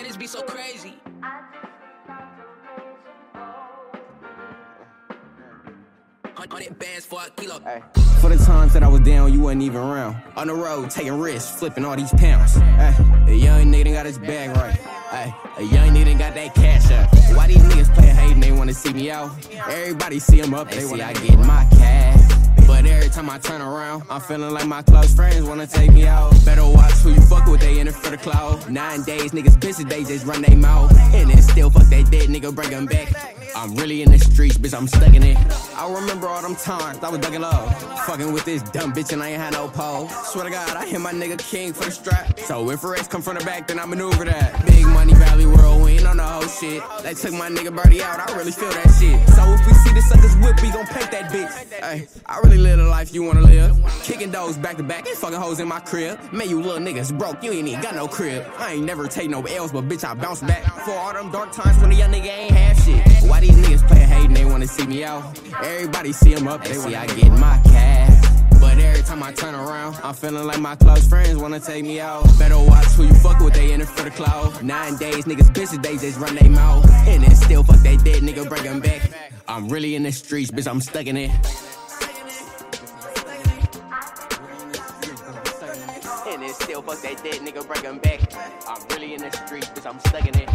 Man, this be so crazy. Hundred bands for a kilo. Ay. For the times that I was down, you wasn't even around. On the road, taking risks, flipping all these pounds. Ay. A young nigga got his bag right. Ay. A young nigga got that cash up. Why these niggas play hating, they wanna see me out? Everybody see them up, they see I get my cash. But time I turn around, I'm feeling like my close friends wanna take me out. Better watch who you fuck with, they in it for the cloud. Nine days, niggas busy, they just run they mouth. And then still fuck that dead nigga, bring them back. I'm really in the streets, bitch, I'm stuck in it. I remember all them times I was ducking low. Fucking with this dumb bitch and I ain't had no pole. Swear to God, I hit my nigga king for the strap. So if race come from the back, then I maneuver that. Big money, valley whirlwind on the whole shit. They took my nigga Birdie out, I really feel that shit. So if we see the suckers whip, Hey, I really live the life you wanna live. Kicking doors back to back, fucking hoes in my crib. Man, you little niggas broke, you ain't even got no crib. I ain't never take no L's, but bitch, I bounce back. For all them dark times when a young nigga ain't have shit. Why these niggas play hating, they wanna see me out? Everybody see them up, they see I get my cash. But every time I turn around, I'm feeling like my close friends wanna take me out. Better watch who you fuck with, they in it for the cloud. Nine days, niggas busy, they just run they mouth. And then still fuck that dead nigga, bring them back. I'm really in the streets, bitch, I'm stuck in it. And then still fuck that dead nigga, bring him back. I'm really in the streets, bitch, I'm stuck in it.